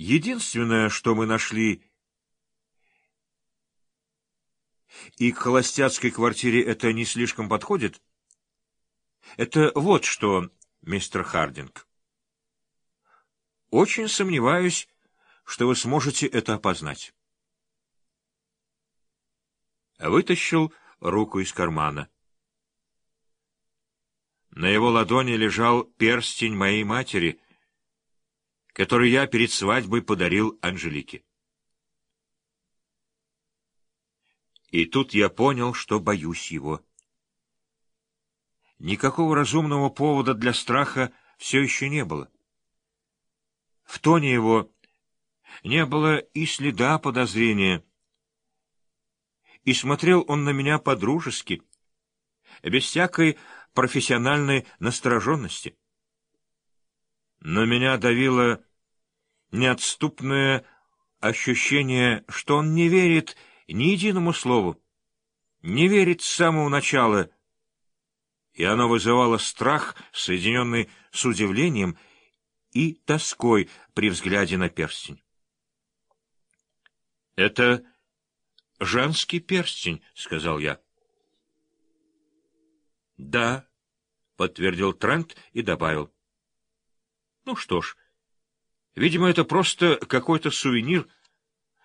Единственное, что мы нашли, и к холостяцкой квартире это не слишком подходит, это вот что, мистер Хардинг. Очень сомневаюсь, что вы сможете это опознать. Вытащил руку из кармана. На его ладони лежал перстень моей матери, который я перед свадьбой подарил Анжелике. И тут я понял, что боюсь его. Никакого разумного повода для страха все еще не было. В тоне его не было и следа подозрения, и смотрел он на меня по-дружески, без всякой профессиональной настороженности. Но меня давило неотступное ощущение, что он не верит ни единому слову, не верит с самого начала, и оно вызывало страх, соединенный с удивлением и тоской при взгляде на перстень. — Это женский перстень, — сказал я. — Да, — подтвердил Трент и добавил. — Ну что ж, видимо, это просто какой-то сувенир.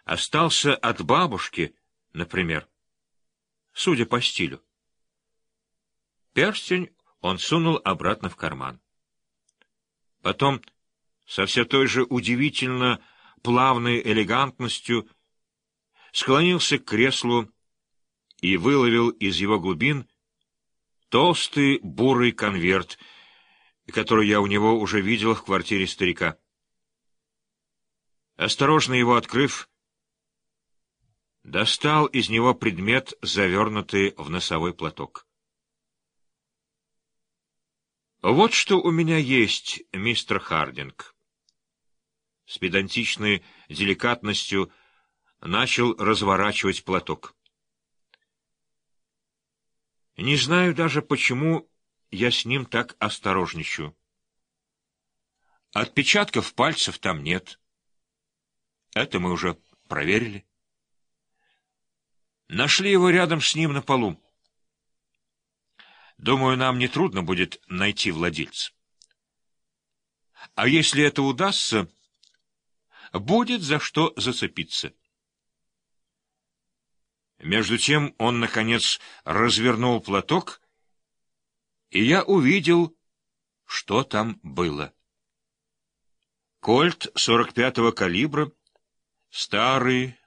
Остался от бабушки, например, судя по стилю. Перстень он сунул обратно в карман. Потом, со все той же удивительно плавной элегантностью, склонился к креслу и выловил из его глубин толстый бурый конверт, который я у него уже видел в квартире старика. Осторожно его открыв, достал из него предмет, завернутый в носовой платок. «Вот что у меня есть, мистер Хардинг». С педантичной деликатностью — начал разворачивать платок. Не знаю даже, почему я с ним так осторожничаю. Отпечатков пальцев там нет. Это мы уже проверили. Нашли его рядом с ним на полу. Думаю, нам нетрудно будет найти владельца. А если это удастся, будет за что зацепиться. Между тем он, наконец, развернул платок, и я увидел, что там было. Кольт 45-го калибра, старый,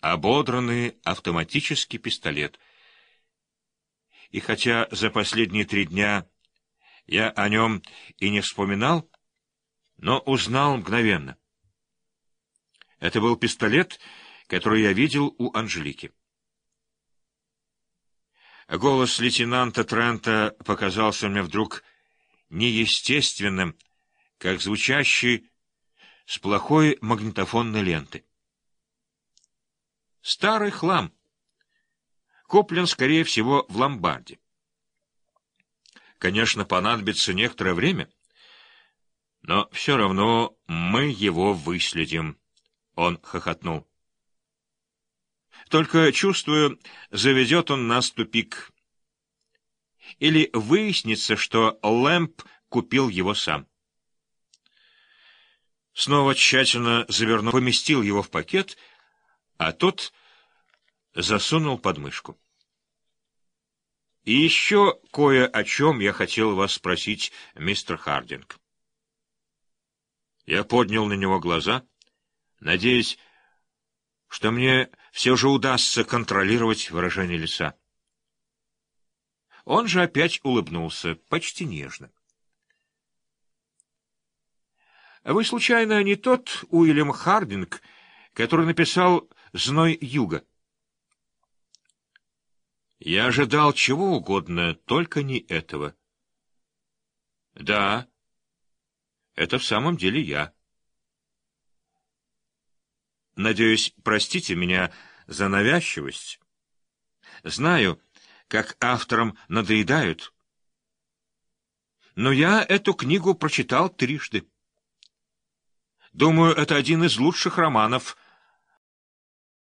ободранный автоматический пистолет. И хотя за последние три дня я о нем и не вспоминал, но узнал мгновенно. Это был пистолет, который я видел у Анжелики. Голос лейтенанта Трента показался мне вдруг неестественным, как звучащий с плохой магнитофонной ленты. Старый хлам. Куплен, скорее всего, в ломбарде. Конечно, понадобится некоторое время, но все равно мы его выследим. Он хохотнул. Только, чувствую, заведет он нас в тупик. Или выяснится, что Лэмп купил его сам. Снова тщательно завернул, поместил его в пакет, а тот засунул под мышку. И еще кое о чем я хотел вас спросить, мистер Хардинг. Я поднял на него глаза, надеясь, что мне все же удастся контролировать выражение лица. Он же опять улыбнулся, почти нежно. «Вы, случайно, не тот Уильям Хардинг, который написал «Зной юга»?» Я ожидал чего угодно, только не этого. «Да, это в самом деле я». Надеюсь, простите меня за навязчивость. Знаю, как авторам надоедают. Но я эту книгу прочитал трижды. Думаю, это один из лучших романов